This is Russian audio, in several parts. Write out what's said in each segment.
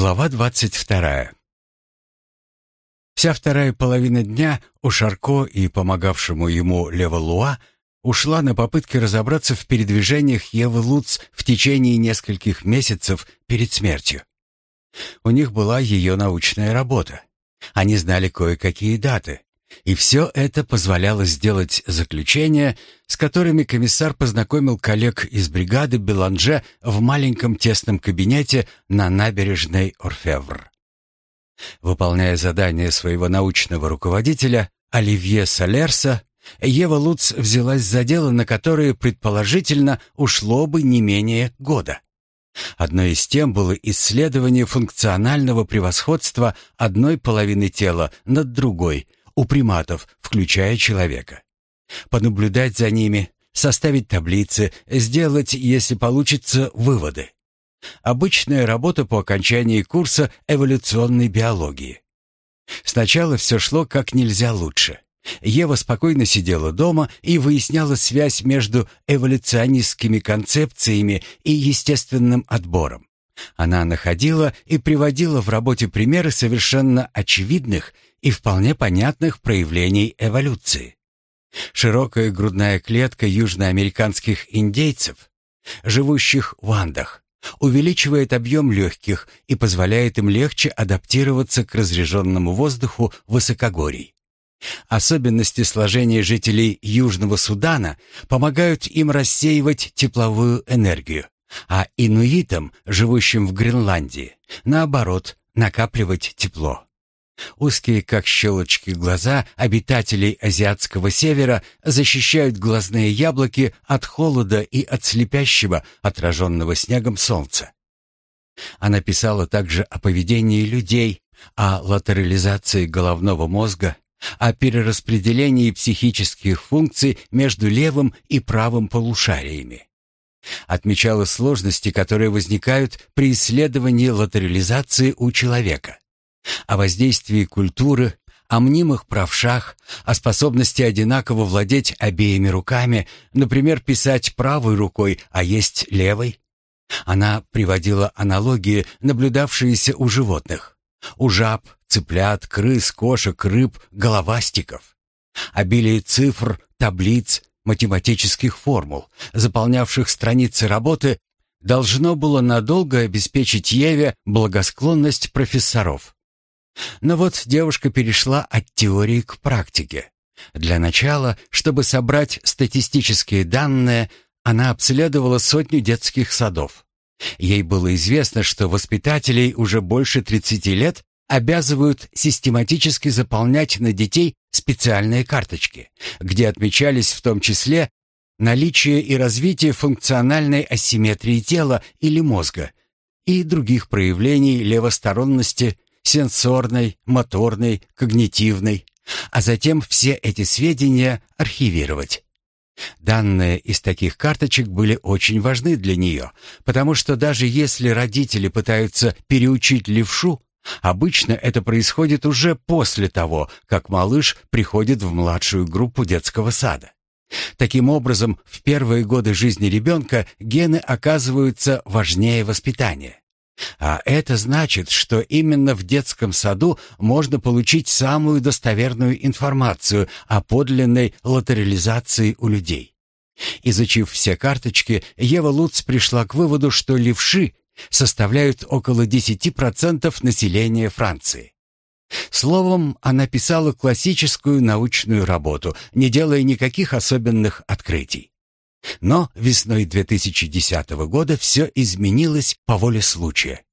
Глава двадцать вторая. Вся вторая половина дня у Шарко и помогавшему ему Луа ушла на попытки разобраться в передвижениях Евы Луц в течение нескольких месяцев перед смертью. У них была ее научная работа. Они знали кое-какие даты, и все это позволяло сделать заключения, с которыми комиссар познакомил коллег из бригады Беланже в маленьком тесном кабинете на набережной Орфевр. Выполняя задание своего научного руководителя Оливье Салерса, Ева Луц взялась за дело, на которое, предположительно, ушло бы не менее года. Одно из тем было исследование функционального превосходства одной половины тела над другой – у приматов, включая человека. Понаблюдать за ними, составить таблицы, сделать, если получится, выводы. Обычная работа по окончании курса эволюционной биологии. Сначала все шло как нельзя лучше. Ева спокойно сидела дома и выясняла связь между эволюционистскими концепциями и естественным отбором. Она находила и приводила в работе примеры совершенно очевидных и вполне понятных проявлений эволюции. Широкая грудная клетка южноамериканских индейцев, живущих в Андах, увеличивает объем легких и позволяет им легче адаптироваться к разреженному воздуху высокогорий. Особенности сложения жителей Южного Судана помогают им рассеивать тепловую энергию, а инуитам, живущим в Гренландии, наоборот, накапливать тепло. Узкие, как щелочки, глаза обитателей азиатского севера защищают глазные яблоки от холода и от слепящего, отраженного снегом солнца. Она писала также о поведении людей, о латерализации головного мозга, о перераспределении психических функций между левым и правым полушариями. Отмечала сложности, которые возникают при исследовании латерализации у человека о воздействии культуры, о мнимых правшах, о способности одинаково владеть обеими руками, например, писать правой рукой, а есть левой. Она приводила аналогии, наблюдавшиеся у животных. У жаб, цыплят, крыс, кошек, рыб, головастиков. Обилие цифр, таблиц, математических формул, заполнявших страницы работы, должно было надолго обеспечить Еве благосклонность профессоров. Но вот девушка перешла от теории к практике. Для начала, чтобы собрать статистические данные, она обследовала сотню детских садов. Ей было известно, что воспитателей уже больше 30 лет обязывают систематически заполнять на детей специальные карточки, где отмечались в том числе наличие и развитие функциональной асимметрии тела или мозга и других проявлений левосторонности сенсорной, моторной, когнитивной, а затем все эти сведения архивировать. Данные из таких карточек были очень важны для нее, потому что даже если родители пытаются переучить левшу, обычно это происходит уже после того, как малыш приходит в младшую группу детского сада. Таким образом, в первые годы жизни ребенка гены оказываются важнее воспитания. А это значит, что именно в детском саду можно получить самую достоверную информацию о подлинной латерализации у людей. Изучив все карточки, Ева Луц пришла к выводу, что левши составляют около 10% населения Франции. Словом, она писала классическую научную работу, не делая никаких особенных открытий. Но весной 2010 года все изменилось по воле случая.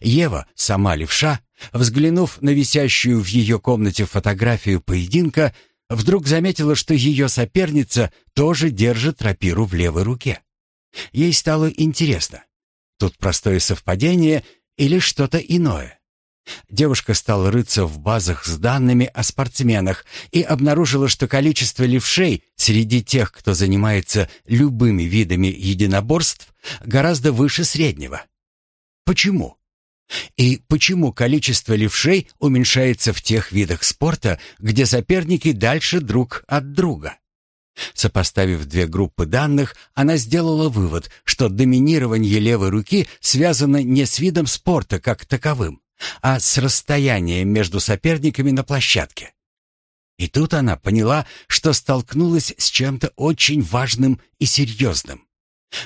Ева, сама левша, взглянув на висящую в ее комнате фотографию поединка, вдруг заметила, что ее соперница тоже держит рапиру в левой руке. Ей стало интересно, тут простое совпадение или что-то иное. Девушка стала рыться в базах с данными о спортсменах и обнаружила, что количество левшей среди тех, кто занимается любыми видами единоборств, гораздо выше среднего. Почему? И почему количество левшей уменьшается в тех видах спорта, где соперники дальше друг от друга? Сопоставив две группы данных, она сделала вывод, что доминирование левой руки связано не с видом спорта как таковым, а с расстоянием между соперниками на площадке. И тут она поняла, что столкнулась с чем-то очень важным и серьезным.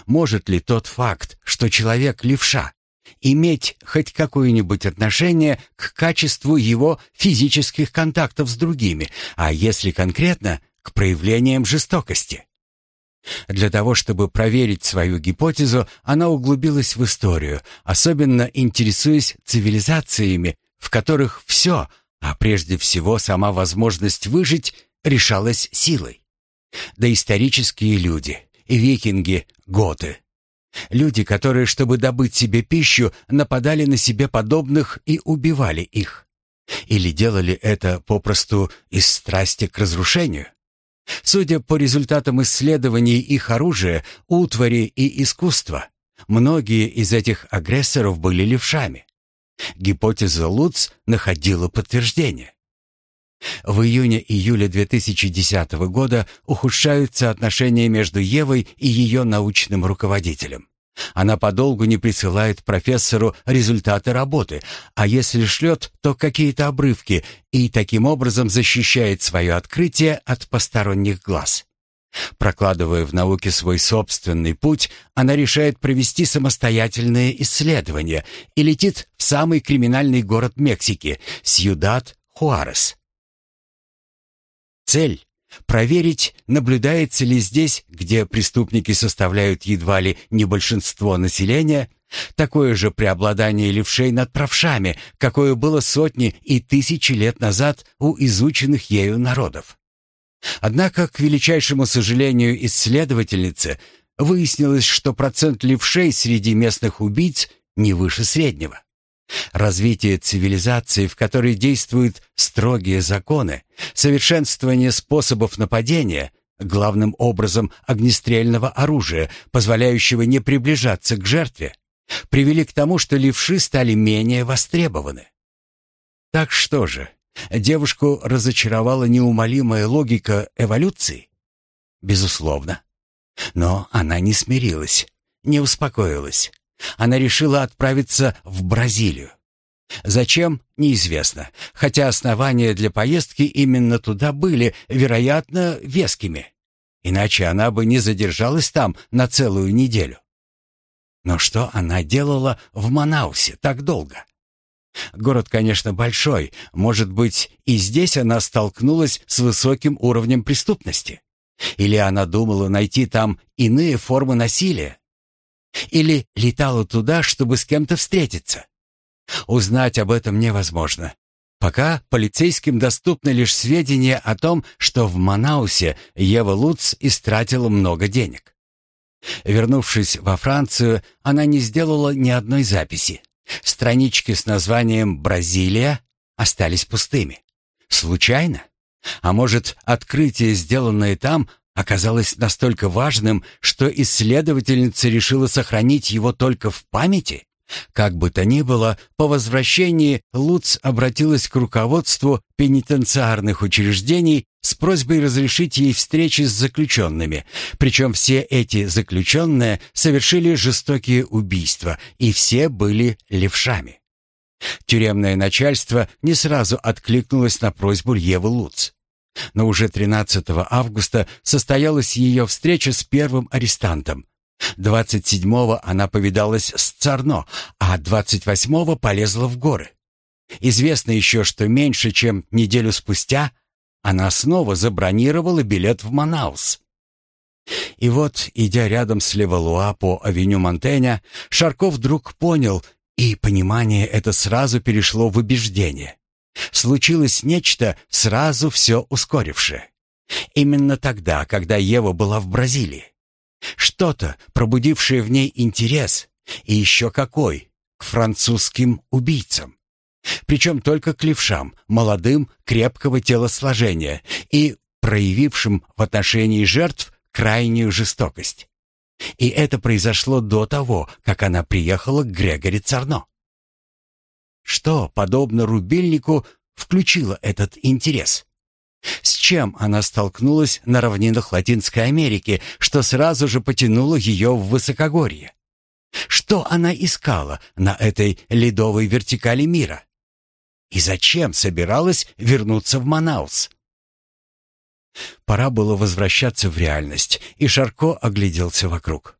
Может ли тот факт, что человек левша, иметь хоть какое-нибудь отношение к качеству его физических контактов с другими, а если конкретно, к проявлениям жестокости? Для того, чтобы проверить свою гипотезу, она углубилась в историю, особенно интересуясь цивилизациями, в которых все, а прежде всего сама возможность выжить, решалась силой. Доисторические люди, викинги, готы. Люди, которые, чтобы добыть себе пищу, нападали на себе подобных и убивали их. Или делали это попросту из страсти к разрушению. Судя по результатам исследований их оружия, утвари и искусства, многие из этих агрессоров были левшами. Гипотеза Луц находила подтверждение. В июне-июле 2010 года ухудшаются отношения между Евой и ее научным руководителем. Она подолгу не присылает профессору результаты работы, а если шлет, то какие-то обрывки, и таким образом защищает свое открытие от посторонних глаз. Прокладывая в науке свой собственный путь, она решает провести самостоятельные исследования и летит в самый криминальный город Мексики – Сьюдад-Хуарес. Цель — проверить, наблюдается ли здесь, где преступники составляют едва ли не большинство населения, такое же преобладание левшей над правшами, какое было сотни и тысячи лет назад у изученных ею народов. Однако, к величайшему сожалению исследовательницы, выяснилось, что процент левшей среди местных убийц не выше среднего. Развитие цивилизации, в которой действуют строгие законы, совершенствование способов нападения, главным образом огнестрельного оружия, позволяющего не приближаться к жертве, привели к тому, что левши стали менее востребованы. Так что же, девушку разочаровала неумолимая логика эволюции? Безусловно. Но она не смирилась, не успокоилась. Она решила отправиться в Бразилию. Зачем, неизвестно, хотя основания для поездки именно туда были, вероятно, вескими. Иначе она бы не задержалась там на целую неделю. Но что она делала в Манаусе так долго? Город, конечно, большой, может быть, и здесь она столкнулась с высоким уровнем преступности. Или она думала найти там иные формы насилия? Или летала туда, чтобы с кем-то встретиться. Узнать об этом невозможно. Пока полицейским доступны лишь сведения о том, что в Манаусе Ева Луц истратила много денег. Вернувшись во Францию, она не сделала ни одной записи. Странички с названием «Бразилия» остались пустыми. Случайно? А может, открытие, сделанное там, оказалось настолько важным, что исследовательница решила сохранить его только в памяти? Как бы то ни было, по возвращении Луц обратилась к руководству пенитенциарных учреждений с просьбой разрешить ей встречи с заключенными. Причем все эти заключенные совершили жестокие убийства, и все были левшами. Тюремное начальство не сразу откликнулось на просьбу Евы Луц. Но уже 13 августа состоялась ее встреча с первым арестантом. 27-го она повидалась с Царно, а 28-го полезла в горы. Известно еще, что меньше чем неделю спустя она снова забронировала билет в Манаус. И вот, идя рядом с Левалуа по авеню Монтеня, Шарков вдруг понял, и понимание это сразу перешло в убеждение. Случилось нечто, сразу все ускорившее. Именно тогда, когда Ева была в Бразилии. Что-то, пробудившее в ней интерес, и еще какой, к французским убийцам. Причем только к левшам, молодым, крепкого телосложения и проявившим в отношении жертв крайнюю жестокость. И это произошло до того, как она приехала к Грегори Царно. Что, подобно рубильнику, включило этот интерес? С чем она столкнулась на равнинах Латинской Америки, что сразу же потянуло ее в высокогорье? Что она искала на этой ледовой вертикали мира? И зачем собиралась вернуться в Манаус? Пора было возвращаться в реальность, и Шарко огляделся вокруг.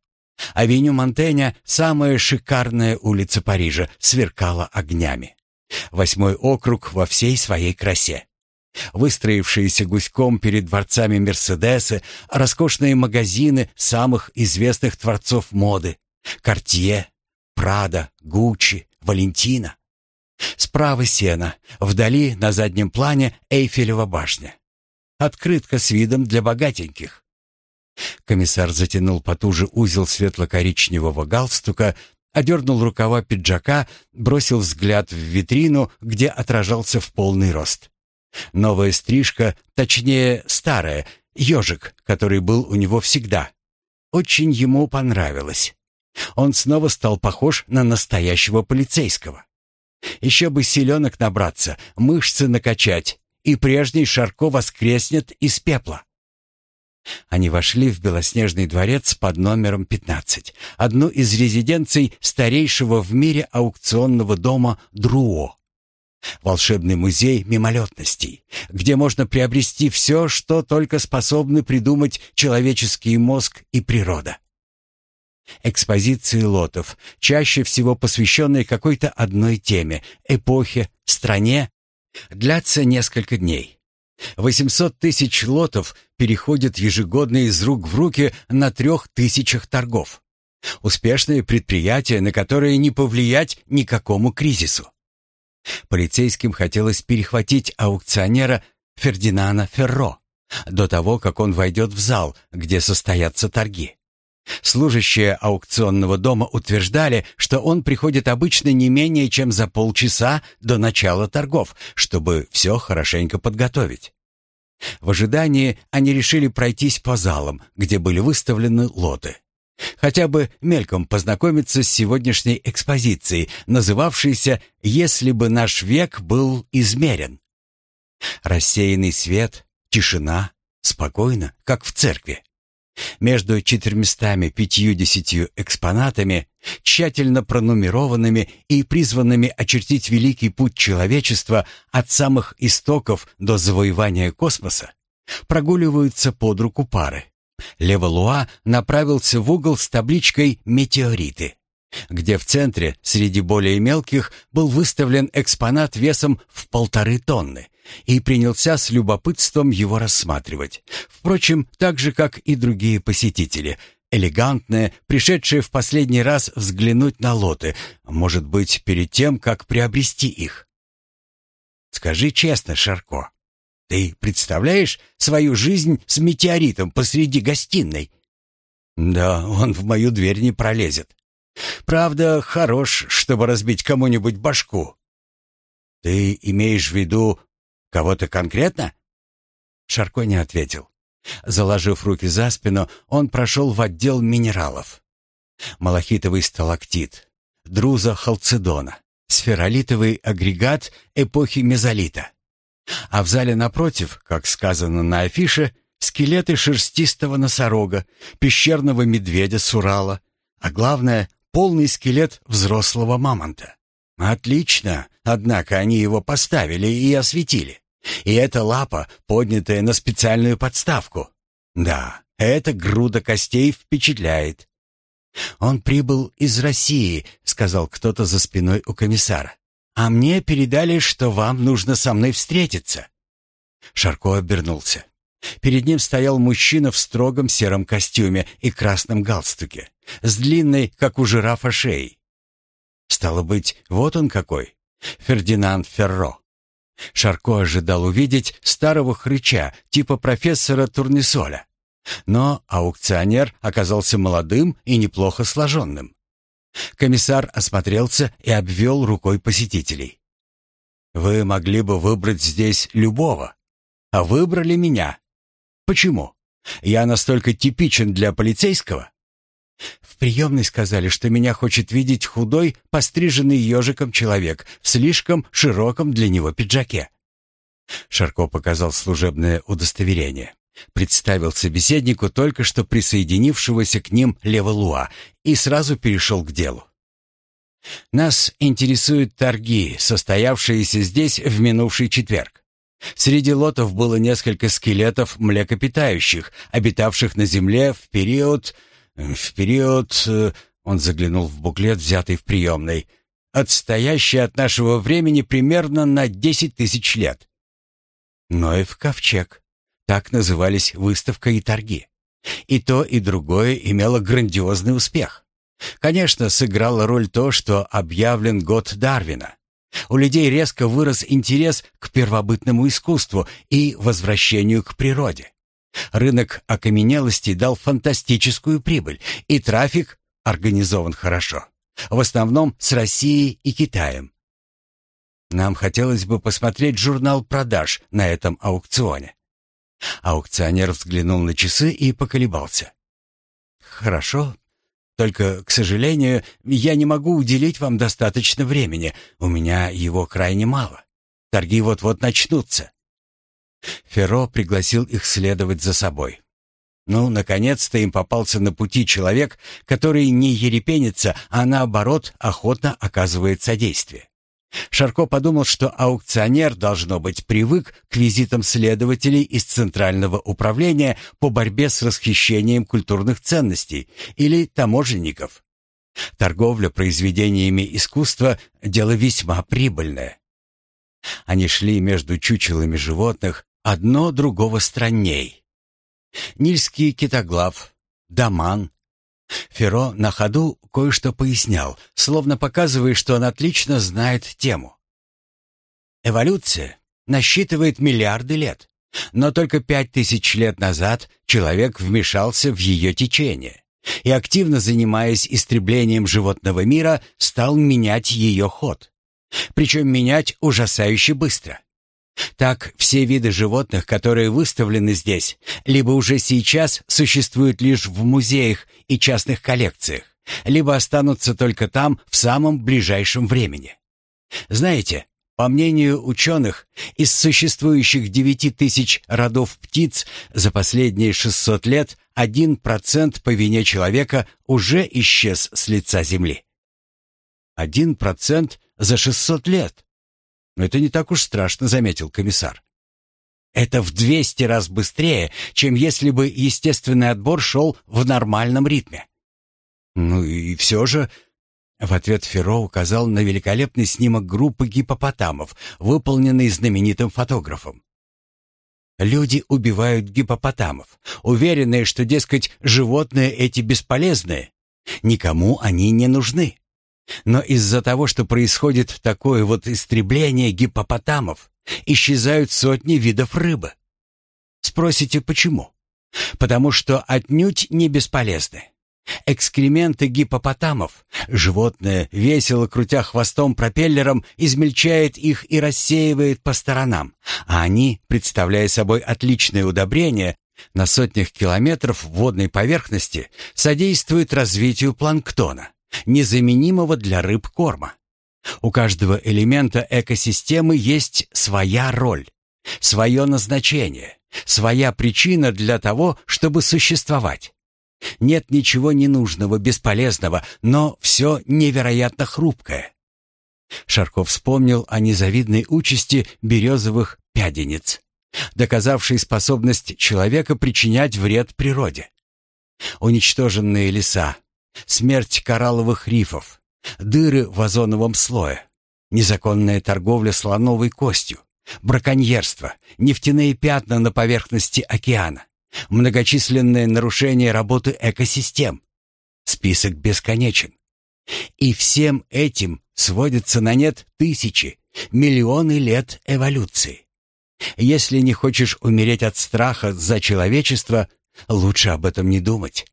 Авеню Монтеня, самая шикарная улица Парижа, сверкала огнями. Восьмой округ во всей своей красе. Выстроившиеся гуськом перед дворцами Мерседесы, роскошные магазины самых известных творцов моды — Картье, Прада, Гуччи, Валентина. Справа сена, вдали на заднем плане Эйфелева башня. Открытка с видом для богатеньких. Комиссар затянул потуже узел светло-коричневого галстука, одернул рукава пиджака, бросил взгляд в витрину, где отражался в полный рост. Новая стрижка, точнее, старая, ежик, который был у него всегда. Очень ему понравилось. Он снова стал похож на настоящего полицейского. Еще бы селенок набраться, мышцы накачать, и прежний Шарко воскреснет из пепла. Они вошли в белоснежный дворец под номером 15, одну из резиденций старейшего в мире аукционного дома Друо. Волшебный музей мимолетностей, где можно приобрести все, что только способны придумать человеческий мозг и природа. Экспозиции лотов, чаще всего посвященные какой-то одной теме, эпохе, стране, длятся несколько дней. 800 тысяч лотов переходят ежегодно из рук в руки на трех тысячах торгов. Успешное предприятие, на которое не повлиять никакому кризису. Полицейским хотелось перехватить аукционера Фердинана Ферро до того, как он войдет в зал, где состоятся торги. Служащие аукционного дома утверждали, что он приходит обычно не менее чем за полчаса до начала торгов, чтобы все хорошенько подготовить. В ожидании они решили пройтись по залам, где были выставлены лоты. Хотя бы мельком познакомиться с сегодняшней экспозицией, называвшейся «Если бы наш век был измерен». Рассеянный свет, тишина, спокойно, как в церкви. Между четырьмястами пятьюдесятью экспонатами, тщательно пронумерованными и призванными очертить великий путь человечества от самых истоков до завоевания космоса, прогуливаются под руку пары. Левалуа направился в угол с табличкой «Метеориты», где в центре, среди более мелких, был выставлен экспонат весом в полторы тонны, и принялся с любопытством его рассматривать. Впрочем, так же, как и другие посетители, элегантные, пришедшие в последний раз взглянуть на лоты, может быть, перед тем, как приобрести их. «Скажи честно, Шарко, ты представляешь свою жизнь с метеоритом посреди гостиной?» «Да, он в мою дверь не пролезет. Правда, хорош, чтобы разбить кому-нибудь башку». «Ты имеешь в виду Кого-то конкретно?» Шарко не ответил. Заложив руки за спину, он прошел в отдел минералов. Малахитовый сталактит, друза халцедона, сферолитовый агрегат эпохи мезолита. А в зале напротив, как сказано на афише, скелеты шерстистого носорога, пещерного медведя с Урала, а главное, полный скелет взрослого мамонта. Отлично, однако они его поставили и осветили. И эта лапа, поднятая на специальную подставку. Да, эта груда костей впечатляет. «Он прибыл из России», — сказал кто-то за спиной у комиссара. «А мне передали, что вам нужно со мной встретиться». Шарко обернулся. Перед ним стоял мужчина в строгом сером костюме и красном галстуке, с длинной, как у жирафа, шеей. Стало быть, вот он какой, Фердинанд Ферро. Шарко ожидал увидеть старого хрыча, типа профессора Турнесоля. Но аукционер оказался молодым и неплохо сложенным. Комиссар осмотрелся и обвел рукой посетителей. «Вы могли бы выбрать здесь любого, а выбрали меня. Почему? Я настолько типичен для полицейского?» В приемной сказали, что меня хочет видеть худой, постриженный ежиком человек в слишком широком для него пиджаке. Шарко показал служебное удостоверение. Представил собеседнику только что присоединившегося к ним Леволуа и сразу перешел к делу. «Нас интересуют торги, состоявшиеся здесь в минувший четверг. Среди лотов было несколько скелетов млекопитающих, обитавших на Земле в период... В период... Он заглянул в буклет, взятый в приемной. Отстоящий от нашего времени примерно на десять тысяч лет. Ноев ковчег. Так назывались выставка и торги. И то, и другое имело грандиозный успех. Конечно, сыграло роль то, что объявлен год Дарвина. У людей резко вырос интерес к первобытному искусству и возвращению к природе. Рынок окаменелостей дал фантастическую прибыль, и трафик организован хорошо. В основном с Россией и Китаем. Нам хотелось бы посмотреть журнал продаж на этом аукционе. Аукционер взглянул на часы и поколебался. Хорошо, только, к сожалению, я не могу уделить вам достаточно времени. У меня его крайне мало. Торги вот-вот начнутся. Феро пригласил их следовать за собой. Ну, наконец-то им попался на пути человек, который не ерепенится, а наоборот охотно оказывает содействие. Шарко подумал, что аукционер, должно быть, привык к визитам следователей из Центрального управления по борьбе с расхищением культурных ценностей или таможенников. Торговля произведениями искусства – дело весьма прибыльное. Они шли между чучелами животных, одно другого странней. Нильский китоглав, даман, Феро на ходу кое-что пояснял, словно показывая, что он отлично знает тему. Эволюция насчитывает миллиарды лет, но только пять тысяч лет назад человек вмешался в ее течение и, активно занимаясь истреблением животного мира, стал менять ее ход. Причем менять ужасающе быстро. Так, все виды животных, которые выставлены здесь, либо уже сейчас существуют лишь в музеях и частных коллекциях, либо останутся только там в самом ближайшем времени. Знаете, по мнению ученых, из существующих 9 тысяч родов птиц за последние 600 лет 1% по вине человека уже исчез с лица Земли. 1% за 600 лет. Но это не так уж страшно, заметил комиссар. Это в 200 раз быстрее, чем если бы естественный отбор шел в нормальном ритме. Ну и все же... В ответ Ферро указал на великолепный снимок группы гипопотамов, выполненный знаменитым фотографом. Люди убивают гипопотамов, уверенные, что, дескать, животные эти бесполезные. Никому они не нужны. Но из-за того, что происходит такое вот истребление гипопотамов, исчезают сотни видов рыбы. Спросите, почему? Потому что отнюдь не бесполезны. Экскременты гипопотамов, животное, весело крутя хвостом пропеллером, измельчает их и рассеивает по сторонам, а они, представляя собой отличное удобрение, на сотнях километров водной поверхности содействуют развитию планктона незаменимого для рыб корма. У каждого элемента экосистемы есть своя роль, свое назначение, своя причина для того, чтобы существовать. Нет ничего ненужного, бесполезного, но все невероятно хрупкое. Шарков вспомнил о незавидной участи березовых пядениц, доказавшей способность человека причинять вред природе. Уничтоженные леса, смерть коралловых рифов, дыры в озоновом слое, незаконная торговля слоновой костью, браконьерство, нефтяные пятна на поверхности океана, многочисленные нарушения работы экосистем. Список бесконечен. И всем этим сводятся на нет тысячи, миллионы лет эволюции. Если не хочешь умереть от страха за человечество, лучше об этом не думать.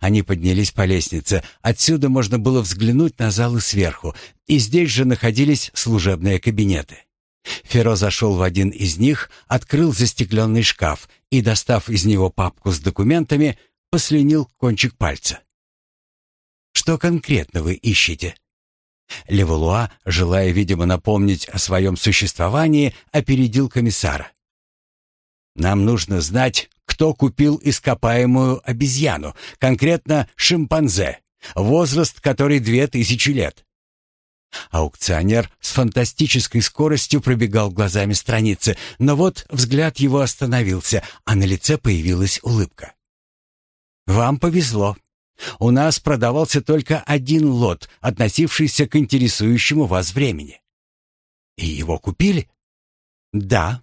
Они поднялись по лестнице. Отсюда можно было взглянуть на залы сверху, и здесь же находились служебные кабинеты. Феро зашел в один из них, открыл застекленный шкаф и, достав из него папку с документами, послюнил кончик пальца. «Что конкретно вы ищете?» Левалуа, желая, видимо, напомнить о своем существовании, опередил комиссара. «Нам нужно знать, кто купил ископаемую обезьяну, конкретно шимпанзе, возраст которой две тысячи лет. Аукционер с фантастической скоростью пробегал глазами страницы, но вот взгляд его остановился, а на лице появилась улыбка. «Вам повезло. У нас продавался только один лот, относившийся к интересующему вас времени». «И его купили?» «Да».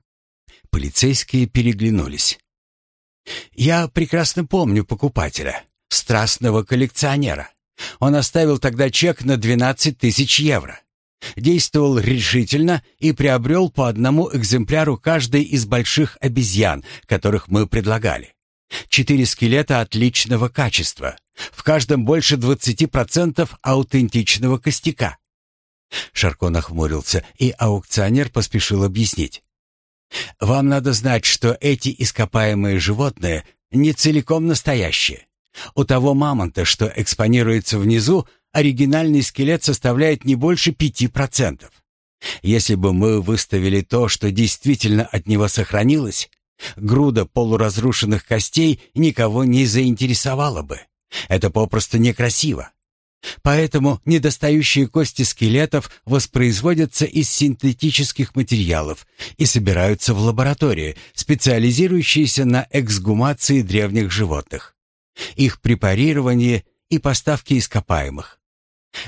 Полицейские переглянулись. «Я прекрасно помню покупателя, страстного коллекционера. Он оставил тогда чек на 12 тысяч евро. Действовал решительно и приобрел по одному экземпляру каждой из больших обезьян, которых мы предлагали. Четыре скелета отличного качества. В каждом больше 20% аутентичного костяка. Шарко нахмурился, и аукционер поспешил объяснить. «Вам надо знать, что эти ископаемые животные не целиком настоящие. У того мамонта, что экспонируется внизу, оригинальный скелет составляет не больше 5%. Если бы мы выставили то, что действительно от него сохранилось, груда полуразрушенных костей никого не заинтересовала бы. Это попросту некрасиво. Поэтому недостающие кости скелетов воспроизводятся из синтетических материалов и собираются в лаборатории, специализирующиеся на эксгумации древних животных их препарирование и поставки ископаемых.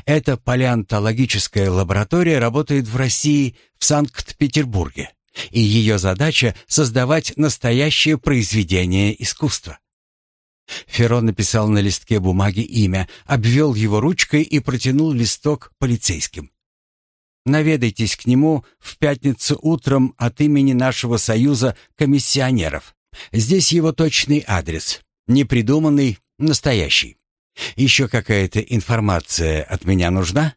Эта палеонтологическая лаборатория работает в России, в Санкт-Петербурге, и ее задача — создавать настоящее произведение искусства. Ферро написал на листке бумаги имя, обвел его ручкой и протянул листок полицейским. «Наведайтесь к нему в пятницу утром от имени нашего союза комиссионеров. Здесь его точный адрес. Непридуманный, настоящий. Еще какая-то информация от меня нужна?